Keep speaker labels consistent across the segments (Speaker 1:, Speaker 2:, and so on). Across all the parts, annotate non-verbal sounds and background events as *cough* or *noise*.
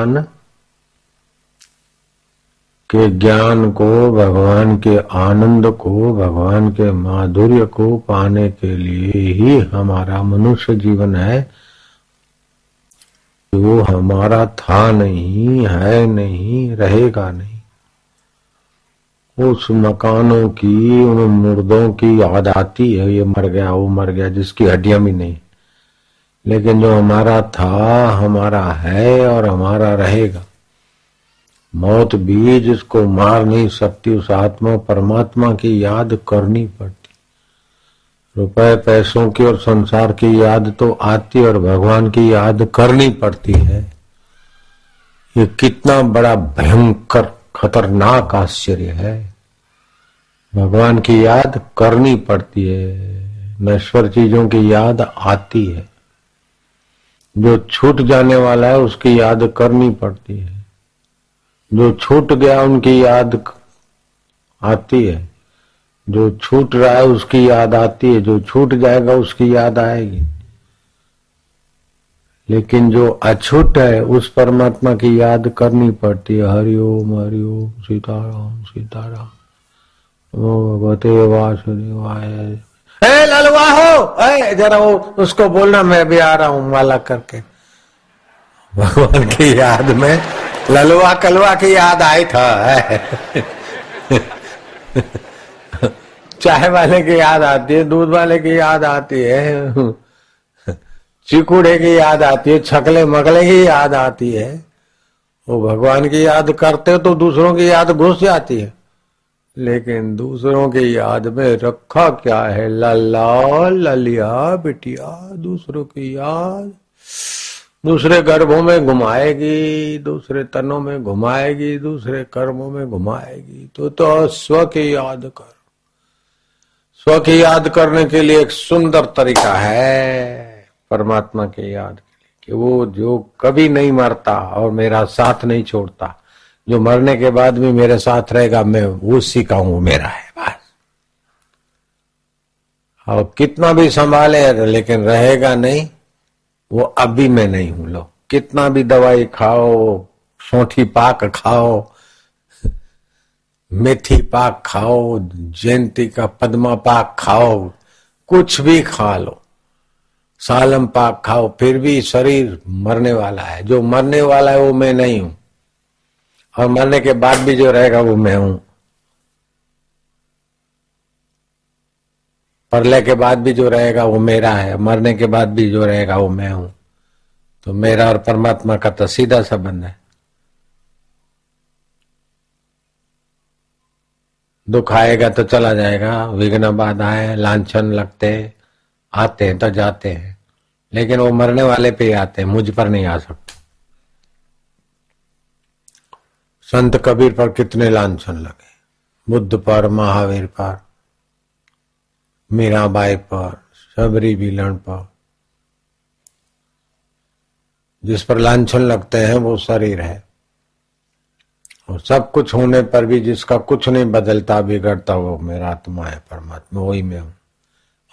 Speaker 1: भगवान के ज्ञान को भगवान के आनंद को, भगवान के माधुर्य को पाने के लिए ही हमारा मनुष्य जीवन है। वो हमारा था नहीं, है नहीं, रहेगा नहीं। उस मकानों की, उन मुर्दों की याद आती है, ये मर गया, वो मर गया, जिसकी हड्डियाँ भी नहीं। लेकिन जो हमारा था, हमारा है और हमारा रहेगा। मौत भी जिसको मार नहीं सकती, उस आत्मा, परमात्मा की याद करनी पड़ती। रुपए, पैसों की और संसार की याद तो आती और भगवान की याद करनी पड़ती है। ये कितना बड़ा भयंकर, खतरनाक आश्चर्य है। भगवान की याद करनी पड़ती है नश्वर चीज़ों की याद आती है। जो छूट जाने वाला है, उसकी याद करनी पड़ती है। जो छूट गया, उनकी याद आती है। जो छूट रहा है, उसकी याद आती है। जो छूट जाएगा, उसकी याद आएगी। लेकिन जो अछूट है, उस परमात्मा की याद करनी पड़ती है। हरिओम हरिओम सीताराम सीताराम। भगवते वासुदेवाय। ए ललवा हो। जरा वो, उसको बोलना, मैं भी आ रहा हूँ, माला करके। भगवान की याद में ललवा कलवा की याद आई था चाय वाले की याद आती है, दूध वाले की याद आती है। चिकुड़े की याद आती है, छकले मकले की याद आती है। वो भगवान की याद करते हो तो दूसरों की याद घुस जाती है। लेकिन दूसरों की याद में रखा क्या है? लल्ला, ललिया, बिटिया, दूसरों की याद। दूसरे गर्भों में घुमाएगी, दूसरे तनों में घुमाएगी, दूसरे कर्मों में घुमाएगी। तो तो स्व की याद कर। स्व की याद करने के लिए एक सुंदर तरीका है, परमात्मा के याद के लिए, कि वो जो कभी नहीं मरता और मेरा साथ नहीं छोड़ता। जो मरने के बाद भी मेरे साथ रहेगा, मैं उसी का हूँ, मेरा है, बस। और कितना भी संभाले, लेकिन रहेगा नहीं, वो अभी मैं नहीं हूँ, लो। कितना भी दवाई खाओ, सोठी पाक खाओ, मेथी पाक खाओ, जयंती का पद्मा पाक खाओ, कुछ भी खा लो। सालम पाक खाओ, फिर भी शरीर मरने वाला है। जो मरने वाला है, वो मैं नहीं हूँ। और मरने के बाद भी जो रहेगा वो मैं हूँ। प्रलय के बाद भी जो रहेगा वो मेरा है, मरने के बाद भी जो रहेगा वो मैं हूँ। तो मेरा और परमात्मा का तो सीधा संबंध है। दुख आएगा तो चला जाएगा, विघ्न बाद बाधाएँ लाछन लगते, आते हैं तो जाते हैं। लेकिन वो मरने वाले पे ही आते हैं, मुझ पर नहीं आ सकते। संत कबीर पर कितने लाछन लगे। बुद्ध पर, महावीर पर, मीराबाई पर सबरी बिलन पर। जिस पर लाछन लगते हैं, वो शरीर है। और सब कुछ होने पर भी जिसका कुछ नहीं बदलता, बिगड़ता, वो मेरा आत्मा है, परमात्मा, वही मैं हूँ।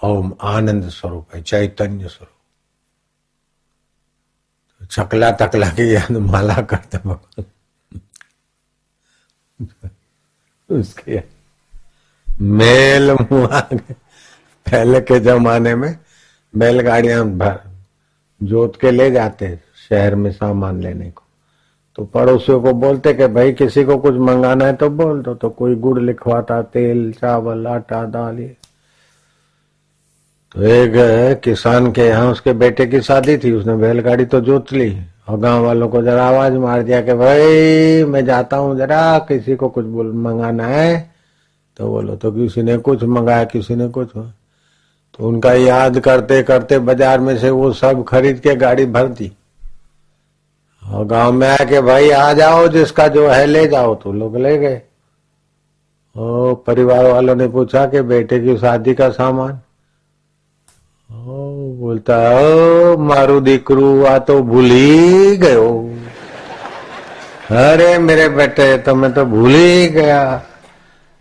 Speaker 1: ओम आनंद स्वरूप है, चैतन्य स्वरूप। तो चकला तकला की याद माला करते भगवान। *laughs* उसके मेल मुआ पहले के जमाने में बैलगाड़ियाँ जोत के ले जाते शहर में सामान लेने को। तो पड़ोसियों को बोलते कि भाई किसी को कुछ मंगाना है तो बोल दो। तो कोई गुड़ लिखवाता, तेल, चावल, आटा, दाल, ये। तो एक किसान के यहाँ उसके बेटे की शादी थी। उसने बैलगाड़ी तो जोत ली। और गाँव वालों को जरा आवाज़ मार दिया कि भाई, मैं जाता हूँ जरा, किसी को कुछ बोल, मंगाना है? तो बोलो तो किसी ने कुछ मंगाया, किसी ने कुछ। तो उनका याद करते करते बाज़ार में से वो सब खरीद के गाड़ी भर दी और गाँव में आके भाई, आ जाओ, जिसका जो है, ले जाओ तो लोग ले गए। और परिवार वालों ने पूछा कि बेटे की शादी का सामान? ओ बोलता ओ मारू दीकरू आ तो भूल ही गयो अरे मेरे बेटे तो मैं तो भूल ही गया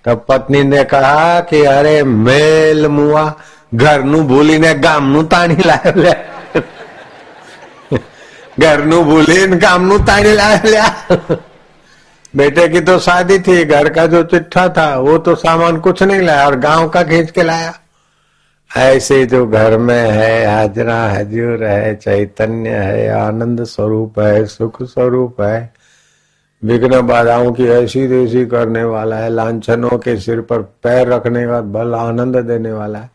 Speaker 1: तब पत्नी ने कहा कि अरे मेल मुआ घर नु भूली ने गाम नु ताणी लायो *laughs* ઘરનું ભૂલીને કામનું તાણી લાવ્યા बेटे की तो शादी थी घर का जो चिट्ठा था वो तो सामान कुछ नहीं लाया और गांव का खींच के लाया ऐसे जो घर में है, हाजरा हजूर है, चैतन्य है, आनंद स्वरूप है, सुख स्वरूप है, विघ्न बाधाओं की ऐसी देसी करने वाला है, लाछनों के सिर पर पैर रखने का बल आनंद देने वाला है।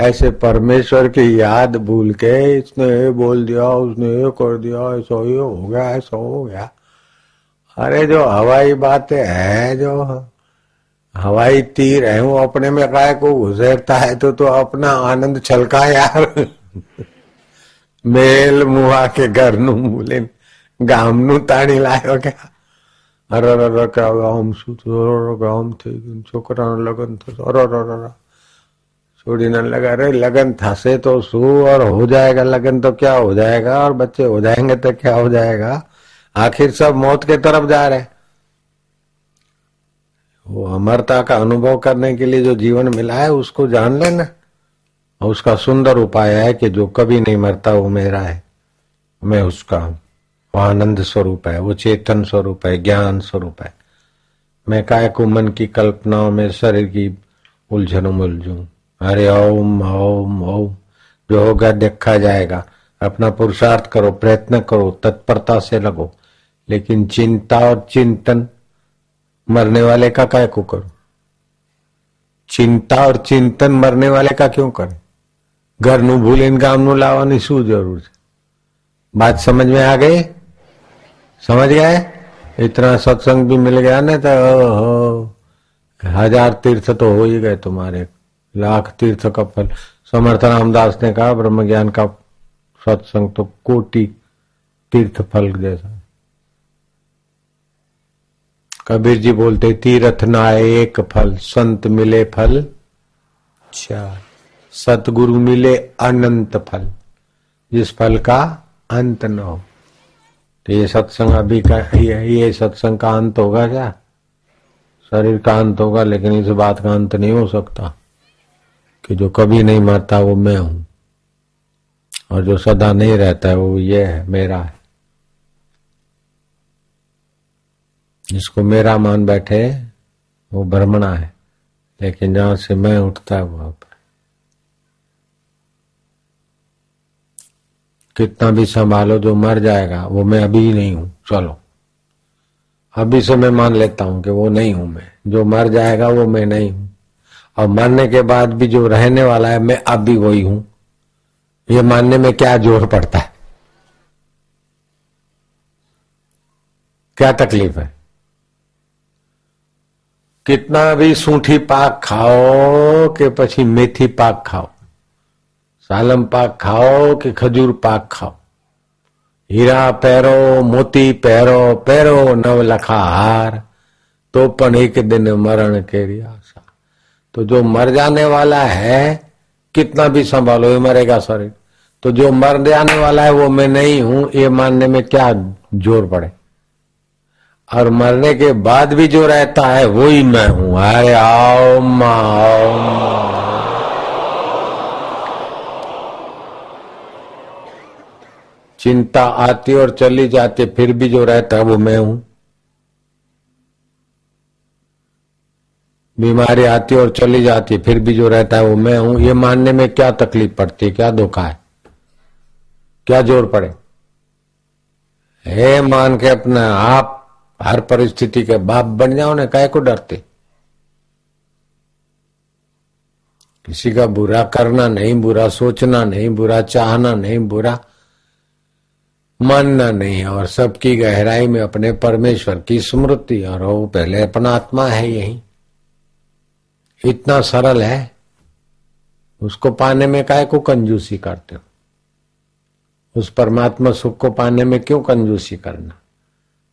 Speaker 1: ऐसे परमेश्वर की याद भूल के इसने ये बोल दिया, उसने ये कर दिया, ऐसा ये हो गया, ऐसा हो गया। अरे जो हवाई बातें है, जो हवाई तीर है वो अपने में काय को घुसेरता है तो तो अपना आनंद छलका यार मेल मुआ के घर नु मूले ગામ નું તાણી લાયો કે અરે અરે કે ગામ શું ગામ થઈ ગયું છોકરાનું લગ્ન થશે અરે અરે छोड़ीने लगा अरे लगन थसे तो सू और हो जाएगा लगन तो क्या हो जाएगा और बच्चे हो जाएंगे तो क्या हो जाएगा आखिर सब मौत के तरफ जा रहे वो अमरता का अनुभव करने के लिए जो जीवन मिला है, उसको जान लेना। और उसका सुंदर उपाय है कि जो कभी नहीं मरता, वो मेरा है। मैं उसका हूँ। वो आनंद स्वरूप है, वो चेतन स्वरूप है, ज्ञान स्वरूप है। मैं काय को मन की कल्पनाओं में, शरीर की उलझनों उलझू अरे ओम ओम ओम। जो होगा देखा जाएगा। अपना पुरुषार्थ करो, प्रयत्न करो, तत्परता से लगो। लेकिन चिंता और चिंतन मरने वाले का काय को करो चिंता और चिंतन मरने वाले का क्यों करे ઘરનું ભૂલીને ગામનું લાવવાની શું જરૂર છે बात समझ में आ गई समझ गए इतना सत्संग भी मिल गया ना तो हजार तीर्थ तो हो ही गए तुम्हारे लाख तीर्थ का फल समर्थ रामदास ने कहा ब्रह्म ज्ञान का सत्संग तो कोटि तीर्थ फल जैसा कबीर जी बोलते तीर्थ नाए एक फल संत मिले फल। चार सतगुरु मिले अनंत फल जिस फल का अंत न हो। तो ये सत्संग अभी का ये, ये सत्संग का अंत होगा क्या? शरीर का अंत होगा लेकिन इस बात का अंत नहीं हो सकता कि जो कभी नहीं मरता वो मैं हूँ। और जो सदा नहीं रहता है वो ये है मेरा है। जिसको मेरा मान बैठे, वो भ्रमणा है। लेकिन जहाँ से मैं उठता है, वहाँ पर। कितना भी संभालो, जो मर जाएगा, वो मैं अभी नहीं हूँ। चलो। अभी से मैं मान लेता हूँ कि वो नहीं हूँ मैं। जो मर जाएगा, वो मैं नहीं हूँ। और मरने के बाद भी जो रहने वाला है, मैं अब भी वही हूँ। ये मानने में क्या ज़ोर पड़ता है? क्या तकलीफ़ है? कितना भी सूठी पाक खाओ કે પછી મેથી પાક ખાઓ સાલમ પાક ખાઓ કે ખજૂર પાક ખાઓ હીરા પહેરો મોતી પહેરો પહેરો નવ લખા हार तो पण एक दिन मरण के आशा तो जो मर जाने वाला है कितना भी संभालो ये मरेगा शरीर तो जो मर जाने वाला है वो मैं नहीं हूं ये मानने में क्या जोर पड़े और मरने के बाद भी जो रहता है वो ही मैं हूँ। अरे आओ आओ चिंता आती और चली जाती, फिर भी जो रहता है, वो मैं हूँ। बीमारी आती और चली जाती, फिर भी जो रहता है, वो मैं हूँ। ये मानने में क्या तकलीफ़ पड़ती है? क्या धोखा है? क्या ज़ोर पड़े? हे मान के अपना आप हर परिस्थिति के बाप बन जाओ ना काय को डरते? किसी का बुरा करना नहीं, बुरा सोचना नहीं, बुरा चाहना नहीं, बुरा मानना नहीं, और सबकी गहराई में अपने परमेश्वर की स्मृति, और वो पहले अपना आत्मा है यही। इतना सरल है, उसको पाने में काय को कंजूसी करते हो? उस परमात्मा सुख को पाने में क्यों कंजूसी करना?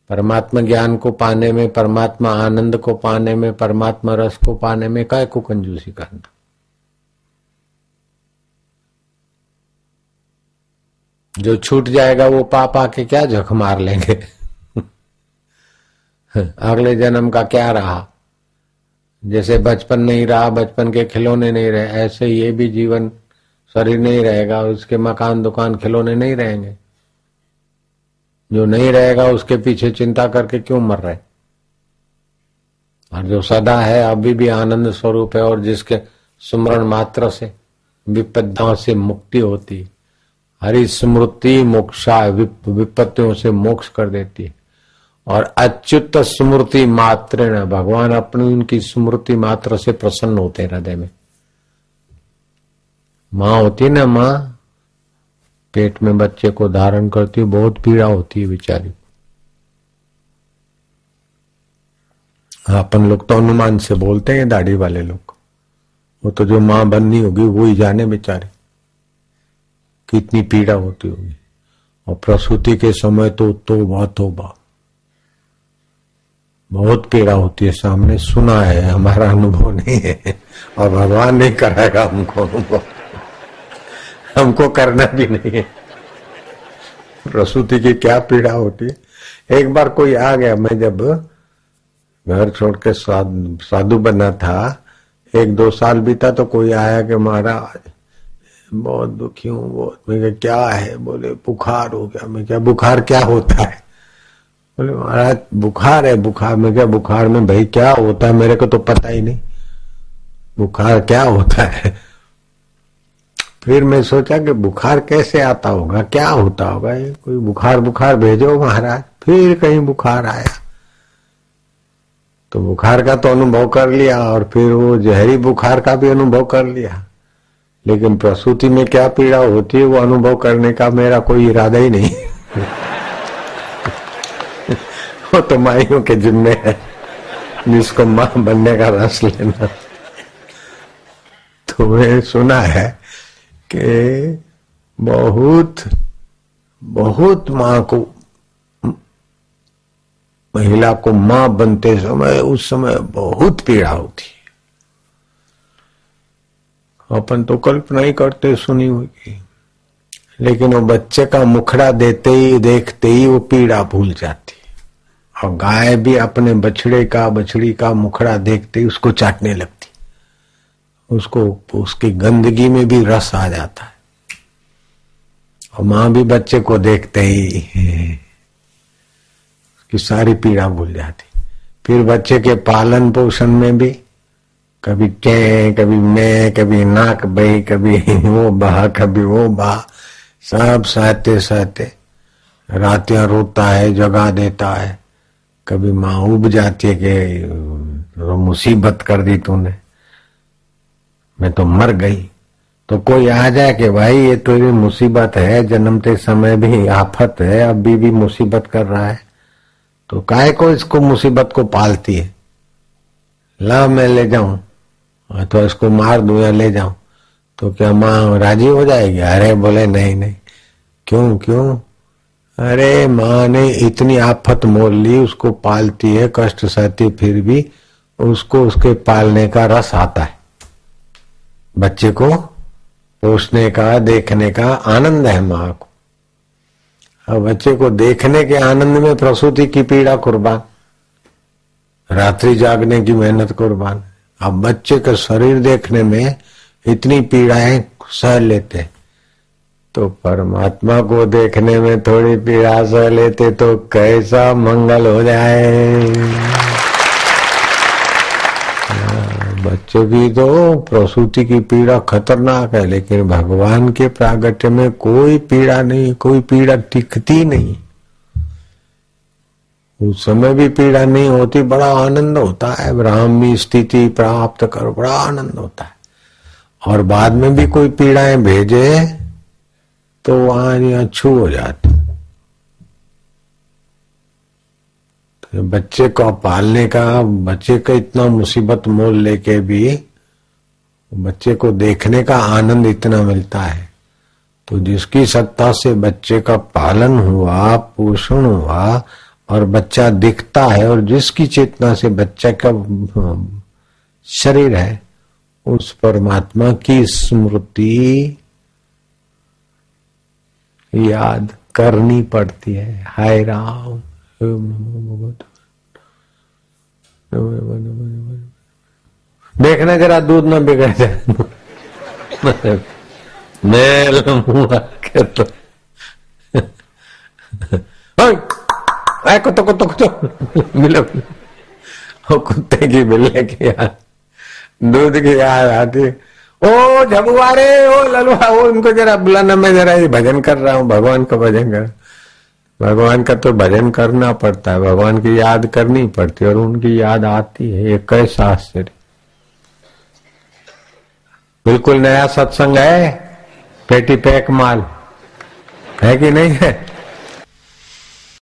Speaker 1: परमात्मा ज्ञान को पाने में, परमात्मा आनंद को पाने में, परमात्मा रस को पाने में काय को कंजूसी करना? जो छूट जाएगा वो पाप आके क्या झक मार लेंगे? *laughs* अगले जन्म का क्या रहा? जैसे बचपन नहीं रहा, बचपन के खिलौने नहीं रहे, ऐसे ये भी जीवन शरीर नहीं रहेगा और उसके मकान दुकान खिलौने नहीं रहेंगे। जो नहीं रहेगा, उसके पीछे चिंता करके क्यों मर रहे? और जो सदा है, अभी भी आनंद स्वरूप है, और जिसके सुमरण मात्र से विपदाओं से मुक्ति होती हरि स्मृति मोक्षा विपत्तियों से मोक्ष कर देती है। और अच्युत स्मृति मात्र भगवान अपनी उनकी स्मृति मात्र से प्रसन्न होते हृदय में। माँ होती ना माँ? पेट में बच्चे को धारण करती है बहुत पीड़ा होती है बेचारी। अपन लोग तो अनुमान से बोलते हैं, दाढ़ी वाले लोग। वो तो जो माँ बननी होगी, वो ही जाने बेचारे। कितनी पीड़ा होती होगी। और प्रसूति के समय तो तोबा तोबा। बहुत पीड़ा होती है सामने। सुना है, हमारा अनुभव नहीं है। और भगवान नहीं कराएगा हमको अनुभव। हमको करना भी नहीं है। प्रसूति की क्या पीड़ा होती है। एक बार कोई आ गया, मैं जब घर छोड़ के साधु बना था, एक दो साल बीता तो कोई आया कि महाराज, बहुत दुखी हूँ, बहुत। मैं क्या है? बोले, बुखार हो गया। मैं क्या बुखार क्या होता है? बोले, महाराज, बुखार है, बुखार। में क्या बुखार में भाई क्या होता है? मेरे को तो पता ही नहीं। बुखार क्या होता है? फिर मैं सोचा कि बुखार कैसे आता होगा, क्या होता होगा? ये कोई बुखार बुखार भेजो महाराज। फिर कहीं बुखार आया। तो बुखार का तो अनुभव कर लिया और फिर वो जहरी बुखार का भी अनुभव कर लिया। लेकिन प्रसूति में क्या पीड़ा होती है, वो अनुभव करने का मेरा कोई इरादा ही नहीं। *laughs* वो तो माइयों के जिम्मे है। जिसको माँ बनने का रस लेना। तो मैं सुना है कि बहुत बहुत माँ को, महिला को माँ बनते समय, उस समय बहुत पीड़ा होती है। अपन तो कल्पना ही करते सुनी हुई लेकिन वो बच्चे का मुखड़ा देते ही, देखते ही वो पीड़ा भूल जाती और गाय भी अपने बछड़े का, बछड़ी का मुखड़ा देखते ही उसको चाटने लगती उसको, उसकी गंदगी में भी रस आ जाता है। और माँ भी बच्चे को देखते ही, उसकी सारी पीड़ा भूल जाती। फिर बच्चे के पालन पोषण में भी, कभी टे कभी मैं, कभी नाक बही, कभी वो बहा, कभी वो बहा, सब सहते सहते। रातियाँ रोता है, जगा देता है। कभी माँ उब जाती है कि मुसीबत कर दी तूने। मैं तो मर गई। तो कोई आ जाए कि भाई, ये तो ये मुसीबत है, जन्मते समय भी आफत है, अभी भी मुसीबत कर रहा है। तो काय को इसको मुसीबत को पालती है? ला मैं ले जाऊँ तो इसको मार दू या ले जाऊँ? तो क्या माँ राज़ी हो जाएगी? अरे बोले, नहीं नहीं। क्यों क्यों? अरे माँ ने इतनी आफत मोल ली, उसको पालती है, कष्ट सहती फिर भी उसको उसके पालने का रस आता है। बच्चे को पोषने का, देखने का आनंद है माँ को। अब बच्चे को देखने के आनंद में प्रसूति की पीड़ा कुर्बान, रात्रि जागने की मेहनत कुर्बान। अब बच्चे का शरीर देखने में इतनी पीड़ाएँ सह लेते तो परमात्मा को देखने में थोड़ी पीड़ा सह लेते तो कैसा मंगल हो जाए। बच्चों की तो प्रसूति की पीड़ा खतरनाक है, लेकिन भगवान के प्रागट्य में कोई पीड़ा नहीं, कोई पीड़ा टिकती नहीं। उस समय भी पीड़ा नहीं होती, बड़ा आनंद होता है। ब्राह्मी स्थिति प्राप्त कर, बड़ा आनंद होता है। और बाद में भी कोई पीड़ाएँ भेजे तो वहाँ छू हो जाती। बच्चे को पालने का, बच्चे का इतना मुसीबत मोल लेके भी बच्चे को देखने का आनंद इतना मिलता है। तो जिसकी सत्ता से बच्चे का पालन हुआ, पोषण हुआ, और बच्चा दिखता है, और जिसकी चेतना से बच्चा का शरीर है, उस परमात्मा की स्मृति याद करनी पड़ती है। हाय राम। देखना जरा दूध न बिगड़ जाए। मेल तो। कुत्तो की की याद दूध की याद आती। ओ झबुआ रे ओ ललुआ वो उनको जरा बुलाना मैं जरा ये भजन कर रहा हूँ, भगवान का भजन कर। भगवान का तो भजन करना पड़ता है, भगवान की याद करनी पड़ती है और उनकी याद आती है। ये कैसा आश्चर्य। बिल्कुल नया सत्संग है, पेटी पैक माल। है कि नहीं है?